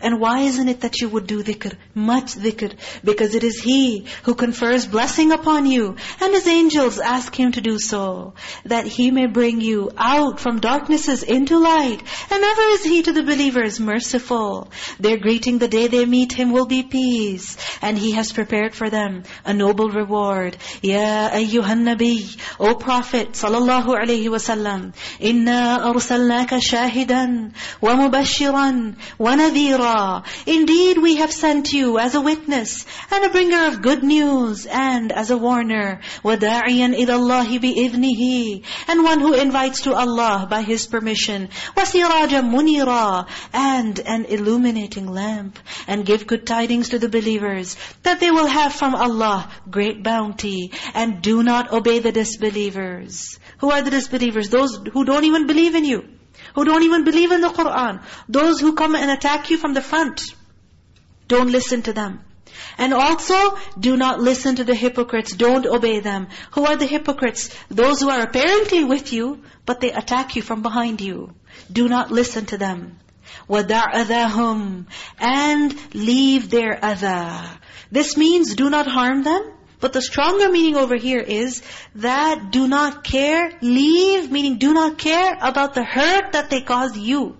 And why isn't it that you would do dhikr? Much dhikr. Because it is He who confers blessing upon you. And His angels ask Him to do so. That He may bring you out from darknesses into light. And ever is He to the believers merciful. Their greeting the day they meet Him will be peace. And He has prepared for them a noble reward. Ya ayyuhan nabi, O Prophet sallallahu alayhi wasallam, inna arsalnaka shahidan wa mubashiran wa nadhiran Indeed, we have sent you as a witness and a bringer of good news and as a warner. وَدَاعِيًا إِلَى اللَّهِ بِإِذْنِهِ And one who invites to Allah by His permission. وَسِرَاجًا مُنِيرًا And an illuminating lamp. And give good tidings to the believers that they will have from Allah great bounty. And do not obey the disbelievers. Who are the disbelievers? Those who don't even believe in you who don't even believe in the Qur'an. Those who come and attack you from the front. Don't listen to them. And also, do not listen to the hypocrites. Don't obey them. Who are the hypocrites? Those who are apparently with you, but they attack you from behind you. Do not listen to them. وَدَعْ أَذَاهُمْ And leave their adha. This means do not harm them. But the stronger meaning over here is that do not care, leave, meaning do not care about the hurt that they cause you.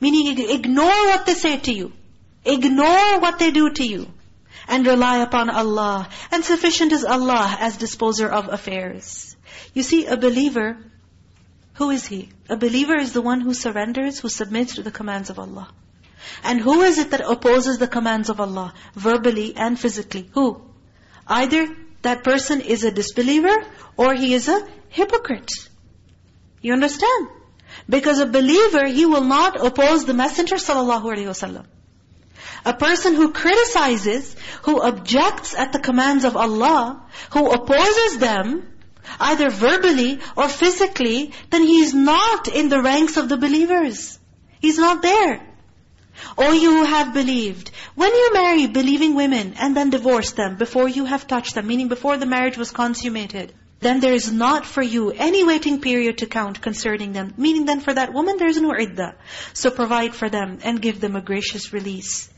Meaning ignore what they say to you. Ignore what they do to you. And rely upon Allah. And sufficient is Allah as disposer of affairs. You see, a believer, who is he? A believer is the one who surrenders, who submits to the commands of Allah. And who is it that opposes the commands of Allah? Verbally and physically. Who? Either that person is a disbeliever or he is a hypocrite. You understand? Because a believer, he will not oppose the Messenger ﷺ. A person who criticizes, who objects at the commands of Allah, who opposes them, either verbally or physically, then he is not in the ranks of the believers. He's not there. O you who have believed, when you marry believing women and then divorce them before you have touched them, meaning before the marriage was consummated, then there is not for you any waiting period to count concerning them. Meaning then for that woman there is no iddah. So provide for them and give them a gracious release.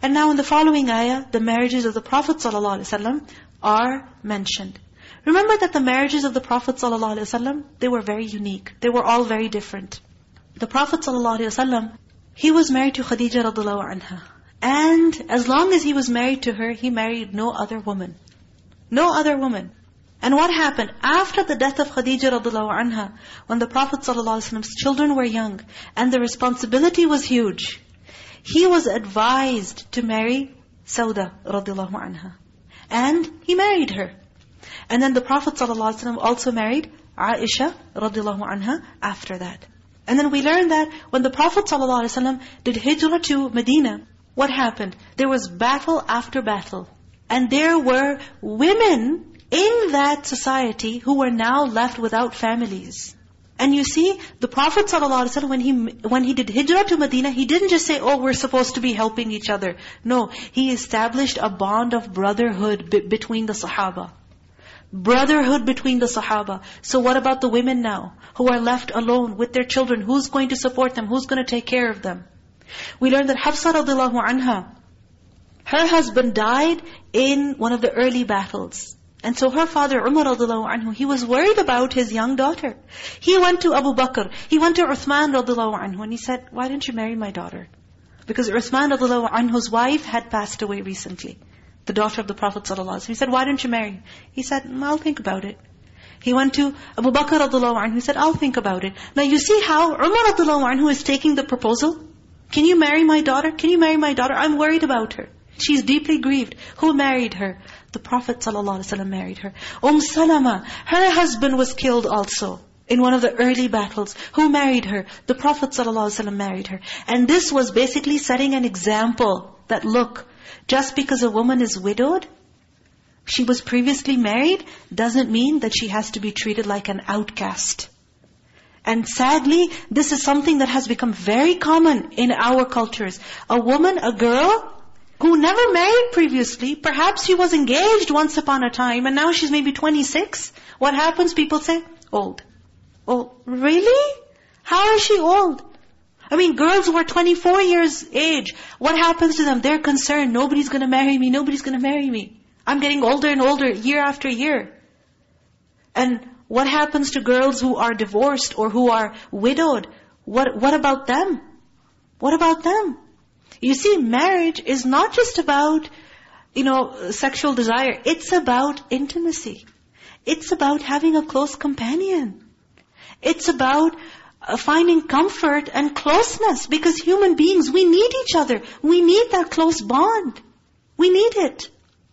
And now in the following ayah, the marriages of the Prophet ﷺ are mentioned. Remember that the marriages of the Prophet ﷺ, they were very unique. They were all very different. The Prophet ﷺ he was married to Khadija radiallahu anha. And as long as he was married to her, he married no other woman. No other woman. And what happened? After the death of Khadija radiallahu anha, when the Prophet ﷺ's children were young, and the responsibility was huge, he was advised to marry Sauda radiallahu anha. And he married her. And then the Prophet ﷺ also married Aisha radiallahu anha after that. And then we learn that when the Prophet ﷺ did hijrah to Medina, what happened? There was battle after battle. And there were women in that society who were now left without families. And you see, the Prophet ﷺ, when he, when he did hijrah to Medina, he didn't just say, oh, we're supposed to be helping each other. No, he established a bond of brotherhood between the Sahaba. Brotherhood between the Sahaba. So what about the women now? Who are left alone with their children? Who's going to support them? Who's going to take care of them? We learned that Hafsa radiallahu anha, her husband died in one of the early battles. And so her father, Umar radiallahu anhu, he was worried about his young daughter. He went to Abu Bakr. He went to Uthman radiallahu anhu and he said, why didn't you marry my daughter? Because Uthman radiallahu anhu's wife had passed away recently the daughter of the Prophet ﷺ. He said, why don't you marry? He said, mm, I'll think about it. He went to Abu Bakr anhu. He said, I'll think about it. Now you see how Umar anhu is taking the proposal? Can you marry my daughter? Can you marry my daughter? I'm worried about her. She's deeply grieved. Who married her? The Prophet ﷺ married her. Umm Salama, her husband was killed also in one of the early battles. Who married her? The Prophet ﷺ married her. And this was basically setting an example that look, just because a woman is widowed, she was previously married, doesn't mean that she has to be treated like an outcast. And sadly, this is something that has become very common in our cultures. A woman, a girl, who never married previously. Perhaps she was engaged once upon a time and now she's maybe 26. What happens? People say, old. Oh, really? How is she old? I mean, girls who are 24 years age, what happens to them? They're concerned, nobody's going to marry me, nobody's going to marry me. I'm getting older and older year after year. And what happens to girls who are divorced or who are widowed? What, what about them? What about them? You see, marriage is not just about, you know, sexual desire. It's about intimacy. It's about having a close companion. It's about finding comfort and closeness. Because human beings, we need each other. We need that close bond. We need it.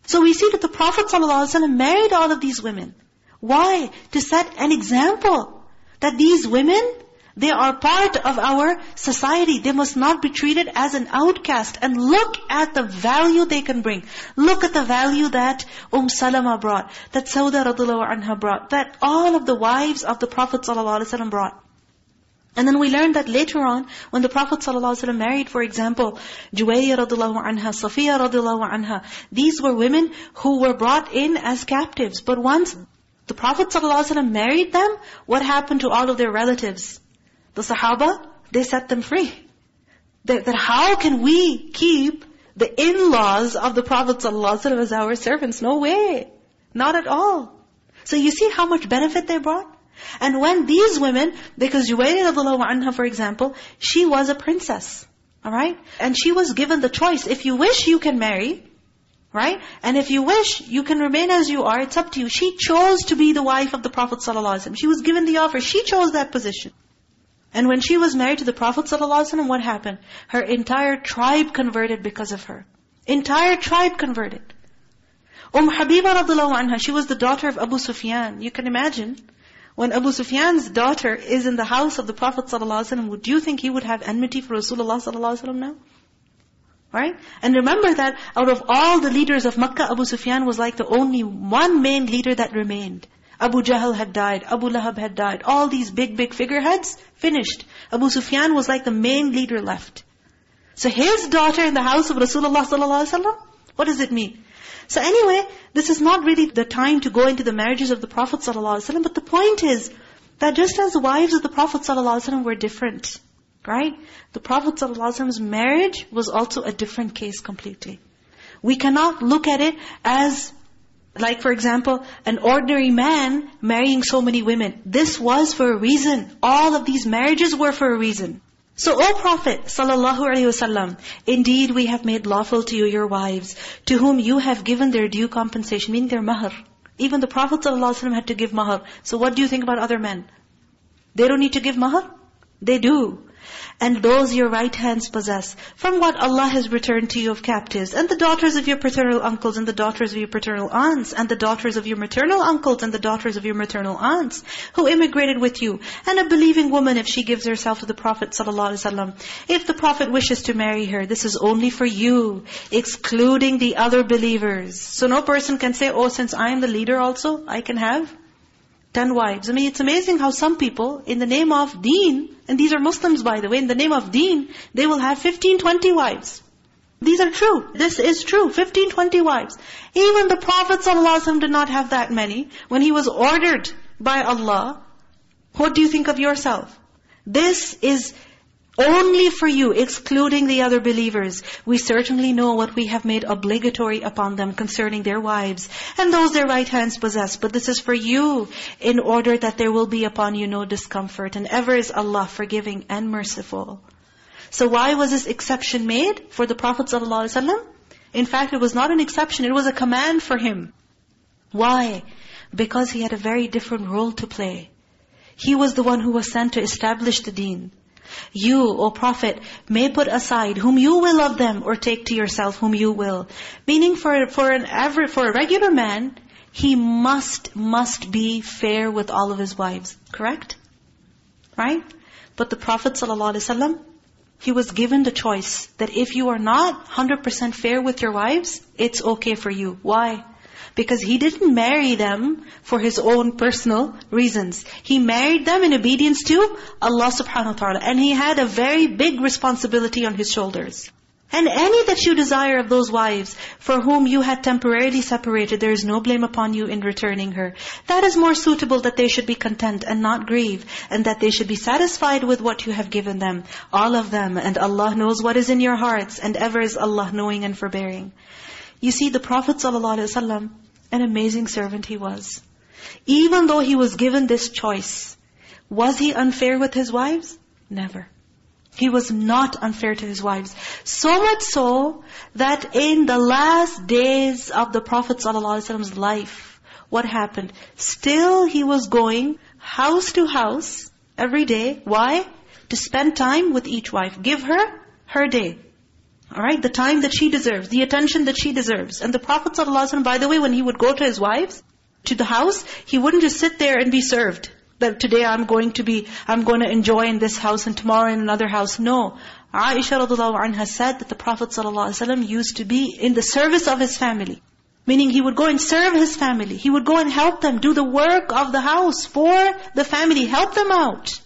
So we see that the Prophet ﷺ married all of these women. Why? To set an example. That these women, they are part of our society. They must not be treated as an outcast. And look at the value they can bring. Look at the value that Umm Salama brought, that Sauda radhiallahu anha brought, that all of the wives of the Prophet ﷺ brought. And then we learned that later on, when the Prophet ﷺ married, for example, Juwayriyyah radiallahu anha, Safiya radiallahu anha, these were women who were brought in as captives. But once the Prophet ﷺ married them, what happened to all of their relatives? The Sahaba, they set them free. That, that how can we keep the in-laws of the Prophet ﷺ as our servants? No way. Not at all. So you see how much benefit they brought? And when these women, because Juwayriyyah anha, for example, she was a princess. Alright? And she was given the choice. If you wish, you can marry. Right? And if you wish, you can remain as you are. It's up to you. She chose to be the wife of the Prophet ﷺ. She was given the offer. She chose that position. And when she was married to the Prophet ﷺ, what happened? Her entire tribe converted because of her. Entire tribe converted. Umm Habiba radiallahu anha, she was the daughter of Abu Sufyan. You can imagine, when Abu Sufyan's daughter is in the house of the Prophet ﷺ, would you think he would have enmity for Rasulullah ﷺ now? Right? And remember that out of all the leaders of Makkah, Abu Sufyan was like the only one main leader that remained. Abu Jahl had died, Abu Lahab had died. All these big, big figureheads, finished. Abu Sufyan was like the main leader left. So his daughter in the house of Rasulullah ﷺ, what does it mean? So anyway, this is not really the time to go into the marriages of the Prophet ﷺ, but the point is that just as the wives of the Prophet ﷺ were different, right? The Prophet ﷺ's marriage was also a different case completely. We cannot look at it as like for example, an ordinary man marrying so many women. This was for a reason. All of these marriages were for a reason. So, O Prophet ﷺ, indeed we have made lawful to you your wives, to whom you have given their due compensation, meaning their mahar. Even the Prophet ﷺ had to give mahar. So what do you think about other men? They don't need to give mahar? They do and those your right hands possess, from what Allah has returned to you of captives, and the daughters of your paternal uncles, and the daughters of your paternal aunts, and the daughters of your maternal uncles, and the daughters of your maternal aunts, who immigrated with you, and a believing woman if she gives herself to the Prophet ﷺ. If the Prophet wishes to marry her, this is only for you, excluding the other believers. So no person can say, oh, since I am the leader also, I can have ten wives. I mean, it's amazing how some people, in the name of deen, and these are Muslims by the way, in the name of deen, they will have 15, 20 wives. These are true. This is true. 15, 20 wives. Even the Prophet ﷺ did not have that many. When he was ordered by Allah, what do you think of yourself? This is only for you, excluding the other believers. We certainly know what we have made obligatory upon them concerning their wives, and those their right hands possess. But this is for you, in order that there will be upon you no discomfort. And ever is Allah forgiving and merciful. So why was this exception made for the Prophet ﷺ? In fact, it was not an exception, it was a command for him. Why? Because he had a very different role to play. He was the one who was sent to establish the deen. You, O Prophet, may put aside whom you will of them or take to yourself whom you will. Meaning for, for, an average, for a regular man, he must, must be fair with all of his wives. Correct? Right? But the Prophet ﷺ, he was given the choice that if you are not 100% fair with your wives, it's okay for you. Why? Because he didn't marry them for his own personal reasons. He married them in obedience to Allah subhanahu wa ta'ala. And he had a very big responsibility on his shoulders. And any that you desire of those wives for whom you had temporarily separated, there is no blame upon you in returning her. That is more suitable that they should be content and not grieve, and that they should be satisfied with what you have given them, all of them. And Allah knows what is in your hearts, and ever is Allah knowing and forbearing. You see, the Prophet ﷺ, an amazing servant he was. Even though he was given this choice, was he unfair with his wives? Never. He was not unfair to his wives. So much so that in the last days of the Prophet ﷺ's life, what happened? Still he was going house to house every day. Why? To spend time with each wife. Give her her day. Alright, the time that she deserves, the attention that she deserves. And the Prophet ﷺ, by the way, when he would go to his wives, to the house, he wouldn't just sit there and be served that today I'm going to be, I'm going to enjoy in this house and tomorrow in another house. No. Aisha radiallahu anha said that the Prophet ﷺ used to be in the service of his family. Meaning he would go and serve his family. He would go and help them, do the work of the house for the family, help them out.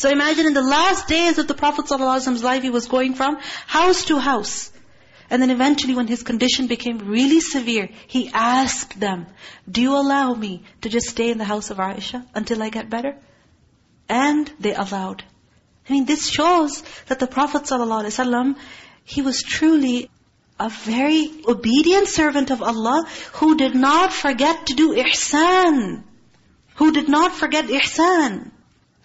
So imagine in the last days of the Prophet ﷺ's life, he was going from house to house. And then eventually when his condition became really severe, he asked them, do you allow me to just stay in the house of Aisha until I get better? And they allowed. I mean, this shows that the Prophet ﷺ, he was truly a very obedient servant of Allah who did not forget to do ihsan. Who did not forget ihsan.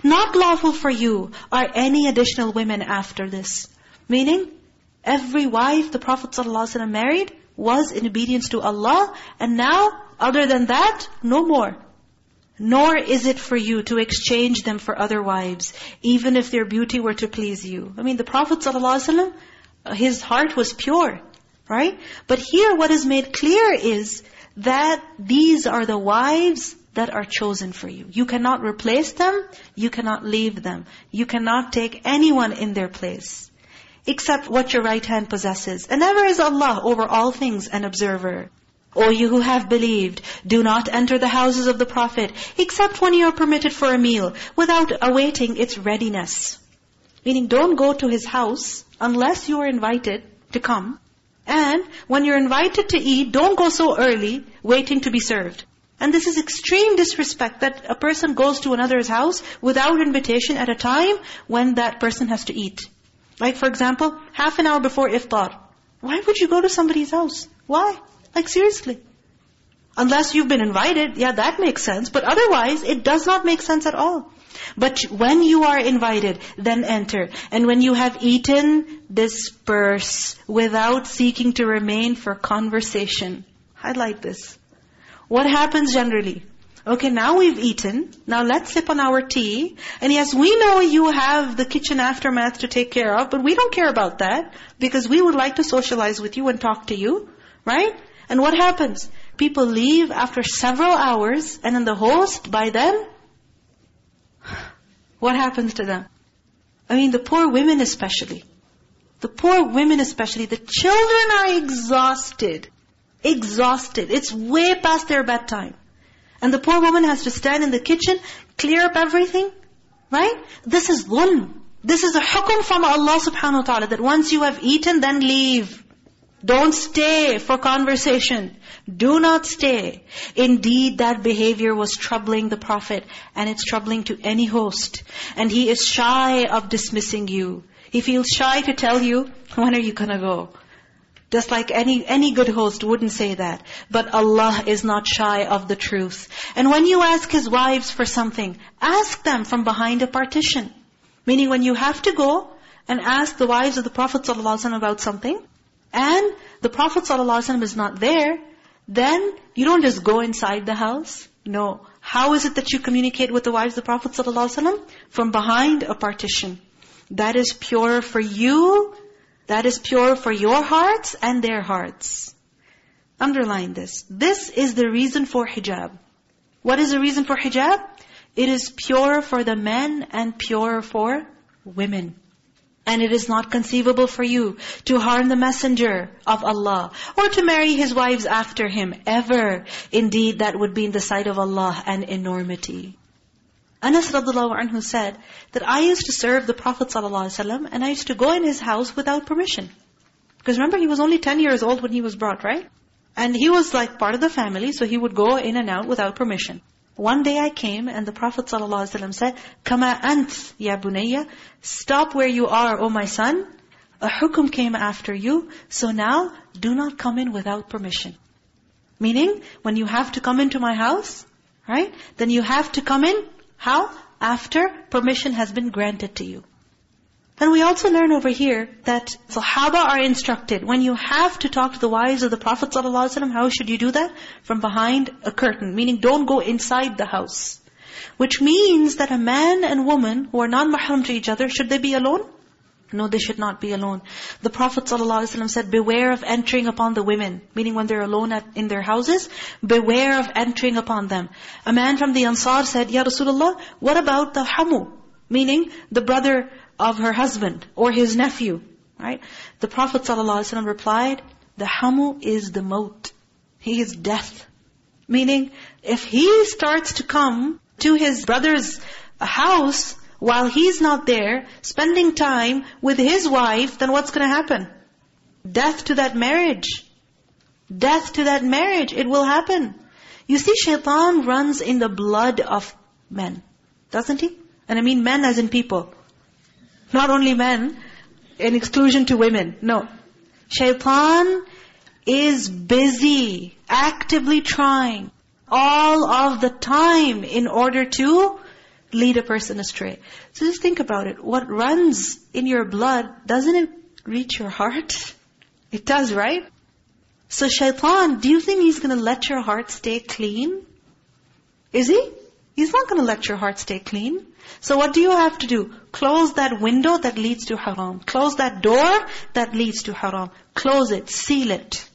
Not lawful for you are any additional women after this. Meaning, Every wife the Prophet ﷺ married was in obedience to Allah. And now, other than that, no more. Nor is it for you to exchange them for other wives, even if their beauty were to please you. I mean, the Prophet ﷺ, uh, his heart was pure, right? But here what is made clear is that these are the wives that are chosen for you. You cannot replace them. You cannot leave them. You cannot take anyone in their place except what your right hand possesses. And ever is Allah over all things an observer. O you who have believed, do not enter the houses of the Prophet, except when you are permitted for a meal, without awaiting its readiness. Meaning, don't go to his house unless you are invited to come. And when you're invited to eat, don't go so early, waiting to be served. And this is extreme disrespect that a person goes to another's house without invitation at a time when that person has to eat. Like for example, half an hour before iftar. Why would you go to somebody's house? Why? Like seriously. Unless you've been invited, yeah, that makes sense. But otherwise, it does not make sense at all. But when you are invited, then enter. And when you have eaten, disperse without seeking to remain for conversation. Highlight this. What happens generally? Okay, now we've eaten. Now let's sip on our tea. And yes, we know you have the kitchen aftermath to take care of, but we don't care about that because we would like to socialize with you and talk to you. Right? And what happens? People leave after several hours and then the host, by then, what happens to them? I mean, the poor women especially. The poor women especially. The children are exhausted. Exhausted. It's way past their bedtime. And the poor woman has to stand in the kitchen, clear up everything. Right? This is dhulm. This is a hukum from Allah subhanahu wa ta'ala that once you have eaten, then leave. Don't stay for conversation. Do not stay. Indeed, that behavior was troubling the Prophet and it's troubling to any host. And he is shy of dismissing you. He feels shy to tell you, when are you going to go? Just like any, any good host wouldn't say that. But Allah is not shy of the truth. And when you ask His wives for something, ask them from behind a partition. Meaning when you have to go and ask the wives of the Prophet ﷺ about something, and the Prophet ﷺ is not there, then you don't just go inside the house. No. How is it that you communicate with the wives of the Prophet ﷺ? From behind a partition. That is pure for you that is pure for your hearts and their hearts. Underline this. This is the reason for hijab. What is the reason for hijab? It is pure for the men and pure for women. And it is not conceivable for you to harm the messenger of Allah or to marry his wives after him ever. Indeed, that would be in the sight of Allah an enormity. Anas radiallahu anhu said that I used to serve the Prophet ﷺ and I used to go in his house without permission. Because remember, he was only 10 years old when he was brought, right? And he was like part of the family, so he would go in and out without permission. One day I came and the Prophet ﷺ said, Kama ant ya bunayya, stop where you are, O my son. A hukum came after you, so now do not come in without permission. Meaning, when you have to come into my house, right? Then you have to come in, how? After permission has been granted to you. Then we also learn over here that Sahaba are instructed, when you have to talk to the wives of the Prophet ﷺ, how should you do that? From behind a curtain, meaning don't go inside the house. Which means that a man and woman who are non-mahram to each other, should they be alone? No, they should not be alone. The Prophet ﷺ said, beware of entering upon the women. Meaning when they're alone at, in their houses, beware of entering upon them. A man from the Ansar said, Ya Rasulullah, what about the hamu? Meaning the brother of her husband or his nephew. Right? The Prophet ﷺ replied, the hamu is the maut. He is death. Meaning, if he starts to come to his brother's house while he's not there, spending time with his wife, then what's going to happen? Death to that marriage. Death to that marriage. It will happen. You see, shaitan runs in the blood of men. Doesn't he? And I mean men as in people. Not only men, in exclusion to women. No. Shaitan is busy, actively trying, all of the time in order to lead a person astray. So just think about it. What runs in your blood, doesn't it reach your heart? It does, right? So shaitan, do you think he's going to let your heart stay clean? Is he? He's not going to let your heart stay clean. So what do you have to do? Close that window that leads to haram. Close that door that leads to haram. Close it, seal it.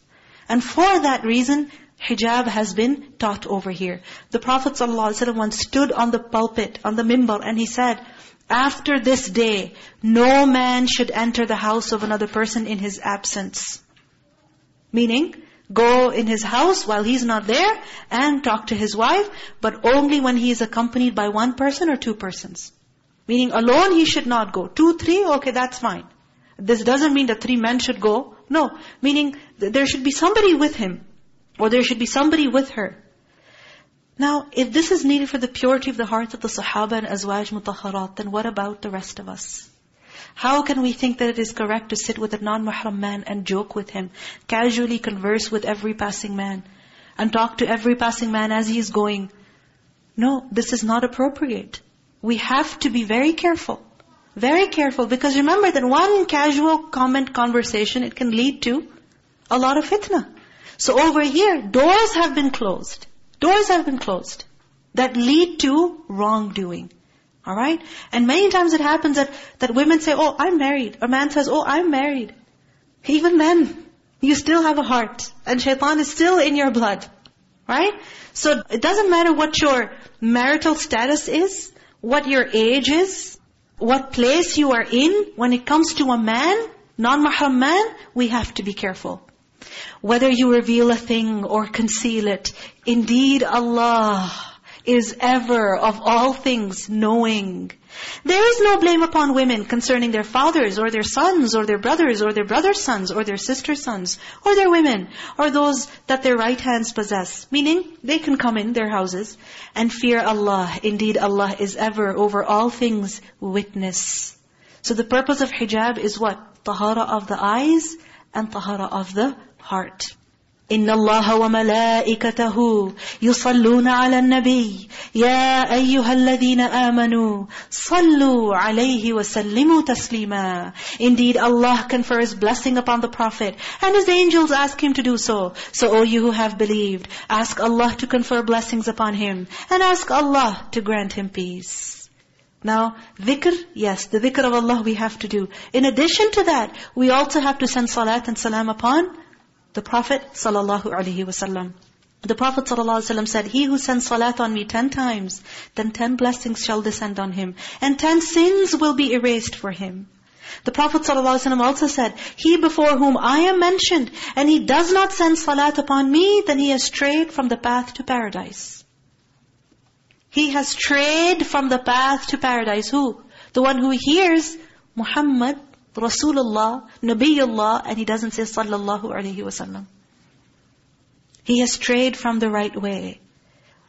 And for that reason, hijab has been taught over here. The Prophet ﷺ once stood on the pulpit, on the mimbar, and he said, after this day, no man should enter the house of another person in his absence. Meaning, go in his house while he's not there and talk to his wife, but only when he is accompanied by one person or two persons. Meaning alone he should not go. Two, three, okay, that's fine. This doesn't mean that three men should go. No, meaning there should be somebody with him. Or there should be somebody with her. Now, if this is needed for the purity of the hearts of the Sahaba and Azwaj Mutahharat, then what about the rest of us? How can we think that it is correct to sit with a non-mahram man and joke with him, casually converse with every passing man, and talk to every passing man as he is going? No, this is not appropriate. We have to be very careful. Very careful, because remember that one casual comment conversation, it can lead to a lot of fitna. So over here, doors have been closed. Doors have been closed that lead to wrongdoing. Alright? And many times it happens that, that women say, oh, I'm married. A man says, oh, I'm married. Even then, you still have a heart. And shaitan is still in your blood. Right? So it doesn't matter what your marital status is, what your age is, what place you are in. When it comes to a man, non-mahram man, we have to be careful. Whether you reveal a thing or conceal it, indeed Allah is ever of all things knowing. There is no blame upon women concerning their fathers or their sons or their brothers or their brother's sons or their sister's sons or their women or those that their right hands possess. Meaning, they can come in their houses and fear Allah. Indeed, Allah is ever over all things witness. So the purpose of hijab is what? Tahara of the eyes and tahara of the heart. إن الله وملائكته يصلون على النبي يا أيها الذين آمنوا صلوا عليه وسلموا تسليما Indeed Allah confers blessing upon the Prophet and His angels ask Him to do so. So O you who have believed, ask Allah to confer blessings upon Him and ask Allah to grant Him peace. Now, dhikr, yes, the dhikr of Allah we have to do. In addition to that, we also have to send salat and salam upon the Prophet ﷺ. The Prophet ﷺ said, He who sends salat on me ten times, then ten blessings shall descend on him. And ten sins will be erased for him. The Prophet ﷺ also said, He before whom I am mentioned, and he does not send salat upon me, then he has strayed from the path to paradise. He has strayed from the path to paradise. Who? The one who hears Muhammad Rasulullah, Nabiullah, and he doesn't say sallallahu alayhi wasallam. He has strayed from the right way.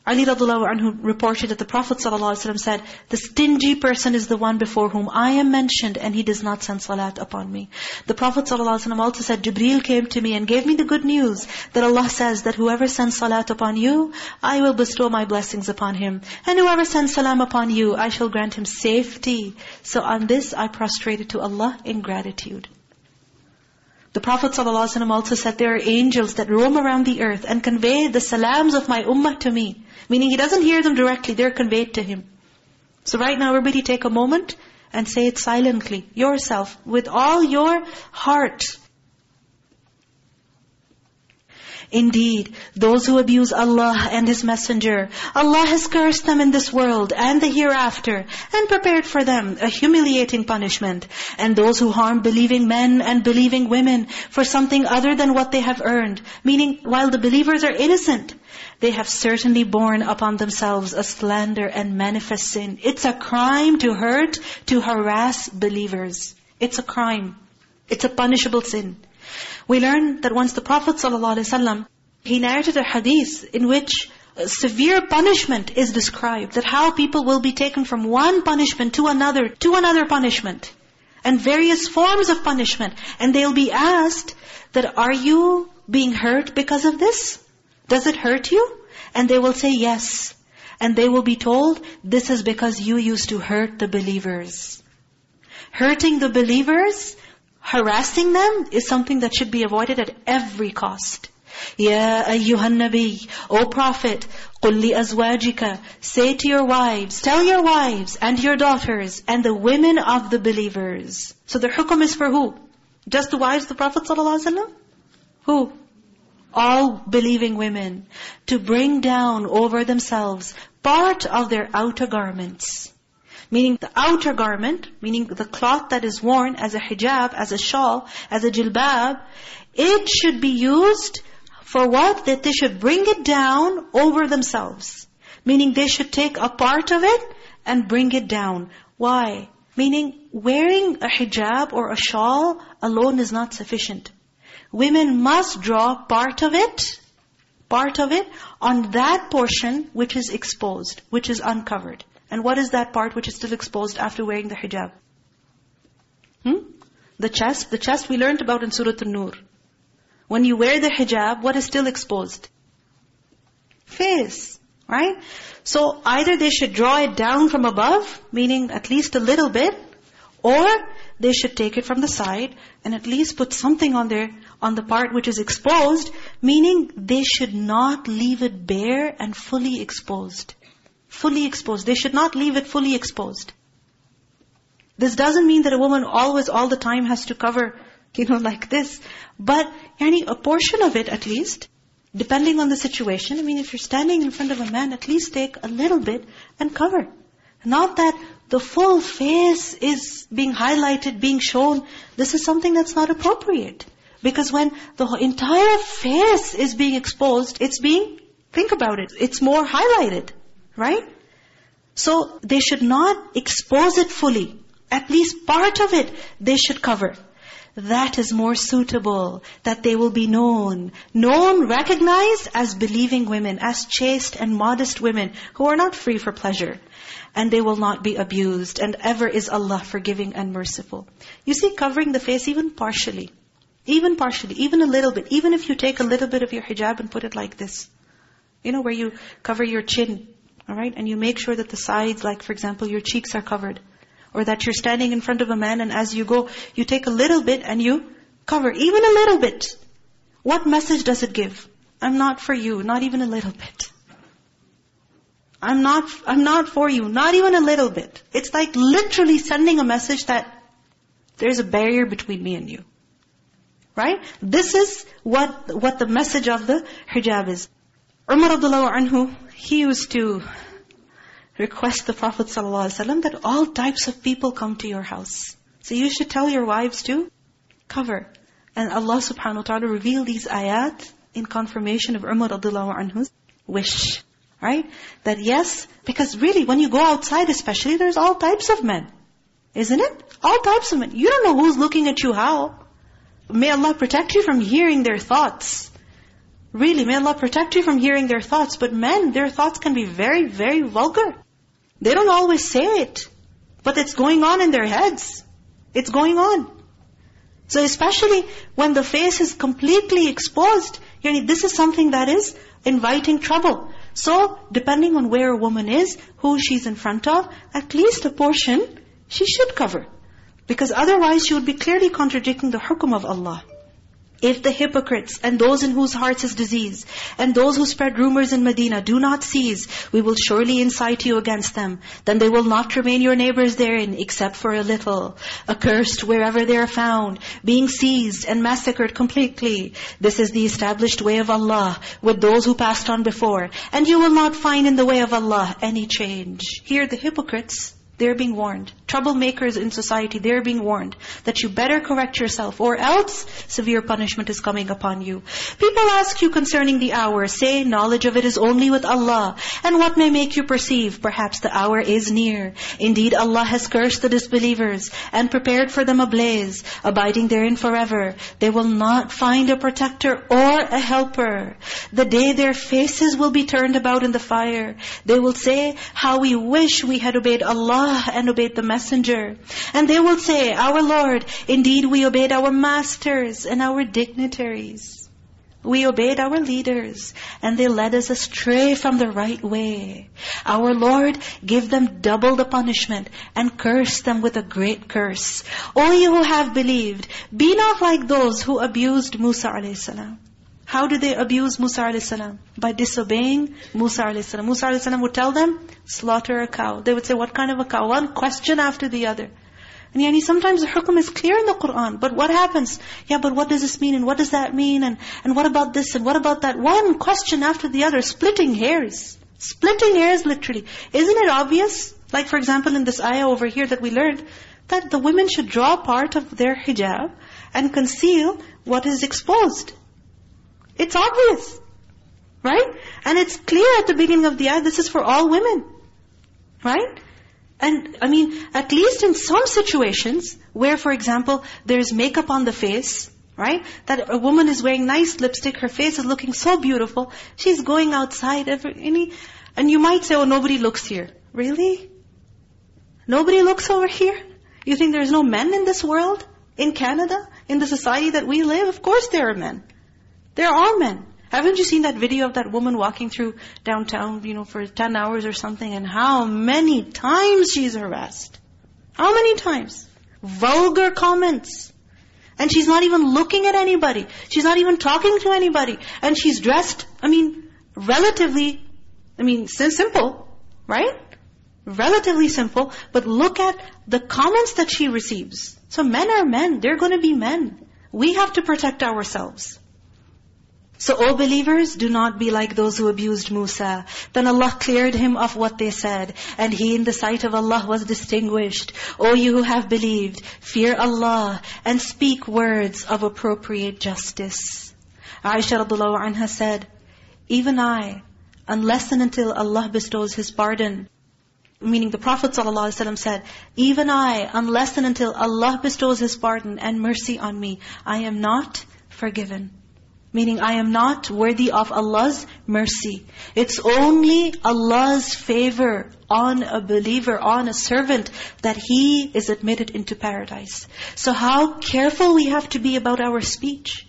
Ali radiallahu anhu reported that the Prophet ﷺ said, The stingy person is the one before whom I am mentioned and he does not send salat upon me. The Prophet ﷺ also said, Jibreel came to me and gave me the good news that Allah says that whoever sends salat upon you, I will bestow my blessings upon him. And whoever sends salam upon you, I shall grant him safety. So on this I prostrated to Allah in gratitude. The Prophet ﷺ also said, there are angels that roam around the earth and convey the salams of my ummah to me. Meaning he doesn't hear them directly, they're conveyed to him. So right now everybody take a moment and say it silently, yourself, with all your heart. Indeed, those who abuse Allah and His Messenger, Allah has cursed them in this world and the hereafter, and prepared for them a humiliating punishment. And those who harm believing men and believing women for something other than what they have earned, meaning while the believers are innocent, they have certainly borne upon themselves a slander and manifest sin. It's a crime to hurt, to harass believers. It's a crime. It's a punishable sin. We learn that once the Prophet ﷺ, he narrated a hadith in which uh, severe punishment is described. That how people will be taken from one punishment to another, to another punishment. And various forms of punishment. And they'll be asked that, are you being hurt because of this? Does it hurt you? And they will say yes. And they will be told, this is because you used to hurt the believers. Hurting the believers harassing them is something that should be avoided at every cost. Ya ayyuhan nabi, O Prophet, قُلْ لِأَزْوَاجِكَ Say to your wives, tell your wives and your daughters and the women of the believers. So the hukum is for who? Just the wives of the Prophet ﷺ? Who? All believing women. To bring down over themselves part of their outer garments. Meaning the outer garment, meaning the cloth that is worn as a hijab, as a shawl, as a jilbab, it should be used for what? That they should bring it down over themselves. Meaning they should take a part of it and bring it down. Why? Meaning wearing a hijab or a shawl alone is not sufficient. Women must draw part of it, part of it, on that portion which is exposed, which is uncovered. And what is that part which is still exposed after wearing the hijab? Hmm? The chest. The chest we learned about in Surah An-Nur. When you wear the hijab, what is still exposed? Face. Right? So either they should draw it down from above, meaning at least a little bit, or they should take it from the side and at least put something on there, on the part which is exposed, meaning they should not leave it bare and fully exposed fully exposed. They should not leave it fully exposed. This doesn't mean that a woman always, all the time has to cover, you know, like this. But, yani, a portion of it at least, depending on the situation. I mean, if you're standing in front of a man, at least take a little bit and cover. Not that the full face is being highlighted, being shown. This is something that's not appropriate. Because when the entire face is being exposed, it's being, think about it, it's more highlighted. Right? So they should not expose it fully. At least part of it they should cover. That is more suitable, that they will be known. Known, recognized as believing women, as chaste and modest women who are not free for pleasure. And they will not be abused. And ever is Allah forgiving and merciful. You see, covering the face even partially. Even partially, even a little bit. Even if you take a little bit of your hijab and put it like this. You know, where you cover your chin all right? And you make sure that the sides, like for example, your cheeks are covered. Or that you're standing in front of a man and as you go, you take a little bit and you cover, even a little bit. What message does it give? I'm not for you, not even a little bit. I'm not, I'm not for you, not even a little bit. It's like literally sending a message that there's a barrier between me and you. Right? This is what, what the message of the hijab is. Umar radiallahu anhu, he used to request the Prophet ﷺ that all types of people come to your house. So you should tell your wives to cover. And Allah subhanahu wa ta'ala revealed these ayat in confirmation of Umar radiallahu anhu's wish. Right? That yes, because really when you go outside especially, there's all types of men. Isn't it? All types of men. You don't know who's looking at you how. May Allah protect you from hearing their thoughts. Really, may Allah protect you from hearing their thoughts. But men, their thoughts can be very, very vulgar. They don't always say it. But it's going on in their heads. It's going on. So especially when the face is completely exposed, this is something that is inviting trouble. So, depending on where a woman is, who she's in front of, at least a portion she should cover. Because otherwise she would be clearly contradicting the hukum of Allah. If the hypocrites and those in whose hearts is disease and those who spread rumors in Medina do not cease, we will surely incite you against them. Then they will not remain your neighbors therein except for a little. Accursed wherever they are found, being seized and massacred completely. This is the established way of Allah with those who passed on before. And you will not find in the way of Allah any change. Here the hypocrites they're being warned. Troublemakers in society, they're being warned that you better correct yourself or else severe punishment is coming upon you. People ask you concerning the hour. Say, knowledge of it is only with Allah. And what may make you perceive? Perhaps the hour is near. Indeed, Allah has cursed the disbelievers and prepared for them a blaze, abiding therein forever. They will not find a protector or a helper. The day their faces will be turned about in the fire. They will say, how we wish we had obeyed Allah and obeyed the messenger. And they will say, Our Lord, indeed we obeyed our masters and our dignitaries. We obeyed our leaders, and they led us astray from the right way. Our Lord, give them double the punishment, and curse them with a great curse. O you who have believed, be not like those who abused Musa a.s. How did they abuse Musa a.s.? By disobeying Musa a.s. Musa a.s. would tell them, slaughter a cow. They would say, what kind of a cow? One question after the other. And yani sometimes the hukum is clear in the Qur'an. But what happens? Yeah, but what does this mean? And what does that mean? And, and what about this? And what about that? One question after the other, splitting hairs. Splitting hairs literally. Isn't it obvious? Like for example in this ayah over here that we learned, that the women should draw part of their hijab and conceal what is exposed. It's obvious. Right? And it's clear at the beginning of the ayah, this is for all women. Right? And I mean, at least in some situations, where for example, there's makeup on the face, right? That a woman is wearing nice lipstick, her face is looking so beautiful, she's going outside, every, any, and you might say, oh, nobody looks here. Really? Nobody looks over here? You think there's no men in this world? In Canada? In the society that we live? Of course there are men. There are men. Haven't you seen that video of that woman walking through downtown, you know, for 10 hours or something, and how many times she's harassed? How many times? Vulgar comments. And she's not even looking at anybody. She's not even talking to anybody. And she's dressed, I mean, relatively, I mean, simple, right? Relatively simple. But look at the comments that she receives. So men are men. They're going to be men. We have to protect ourselves. So, O believers, do not be like those who abused Musa. Then Allah cleared him of what they said. And he in the sight of Allah was distinguished. O you who have believed, fear Allah and speak words of appropriate justice. Aisha radiallahu anha said, Even I, unless and until Allah bestows His pardon, meaning the Prophet ﷺ said, Even I, unless and until Allah bestows His pardon and mercy on me, I am not forgiven. Meaning I am not worthy of Allah's mercy. It's only Allah's favor on a believer, on a servant, that he is admitted into paradise. So how careful we have to be about our speech.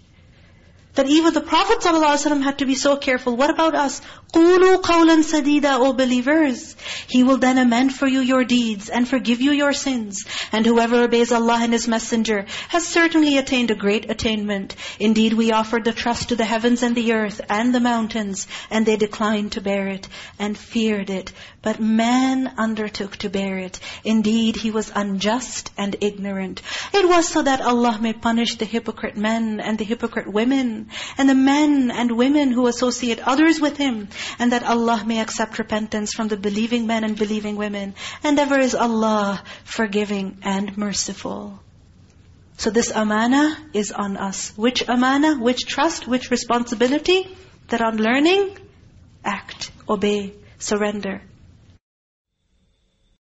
That even the Prophet ﷺ had to be so careful. What about us? قُولُوا قَوْلًا سَدِيدًا O believers. He will then amend for you your deeds and forgive you your sins. And whoever obeys Allah and His Messenger has certainly attained a great attainment. Indeed, we offered the trust to the heavens and the earth and the mountains, and they declined to bear it and feared it. But man undertook to bear it. Indeed, he was unjust and ignorant. It was so that Allah may punish the hypocrite men and the hypocrite women, and the men and women who associate others with Him, and that Allah may accept repentance from the believing men and believing women. And ever is Allah forgiving and merciful. So this amana is on us. Which amana, which trust, which responsibility? That on learning, act, obey, surrender